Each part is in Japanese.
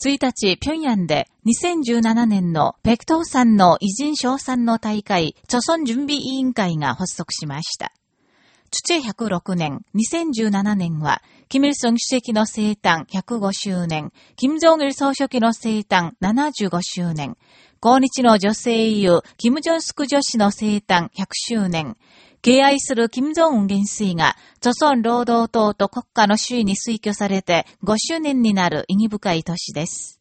1日、平壌で2017年の北東山の偉人賞賛の大会、著村準備委員会が発足しました。土106年、2017年は、キム・イルソン主席の生誕105周年、キム・ジョン・イル総書記の生誕75周年、抗日の女性英雄、キム・ジョンスク女子の生誕100周年、敬愛する金正恩元帥が、著村労働党と国家の首位に推挙されて5周年になる意義深い年です。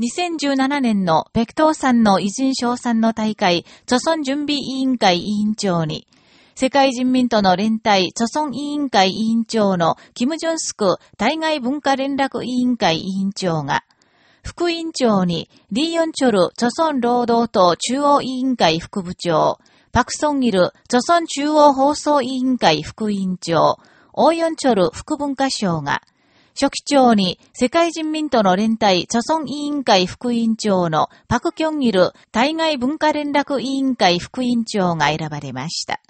2017年の北東山の偉人賞賛の大会、著村準備委員会委員長に、世界人民との連帯、著村委員会委員長のキム・ジョンスク対外文化連絡委員会委員長が、副委員長に、リーヨンチョル、著村労働党中央委員会副部長、パクソンギル、著村中央放送委員会副委員長、オーヨンチョル副文化省が、初期長に世界人民との連帯著村委員会副委員長のパクキョンギル対外文化連絡委員会副委員長が選ばれました。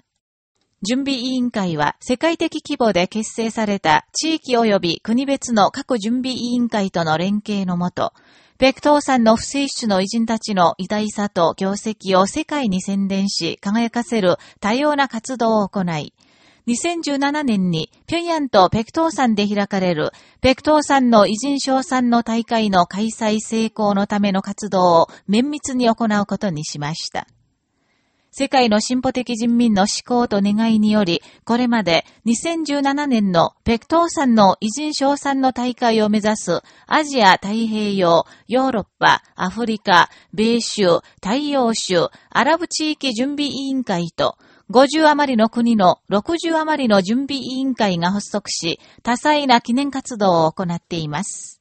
準備委員会は世界的規模で結成された地域及び国別の各準備委員会との連携のもと、北東山の不正種の偉人たちの偉大さと業績を世界に宣伝し、輝かせる多様な活動を行い、2017年に平壌と北東山で開かれる北東山の偉人賞賛の大会の開催成功のための活動を綿密に行うことにしました。世界の進歩的人民の思考と願いにより、これまで2017年の北東山の偉人賞賛の大会を目指すアジア太平洋、ヨーロッパ、アフリカ、米州、太陽州、アラブ地域準備委員会と、50余りの国の60余りの準備委員会が発足し、多彩な記念活動を行っています。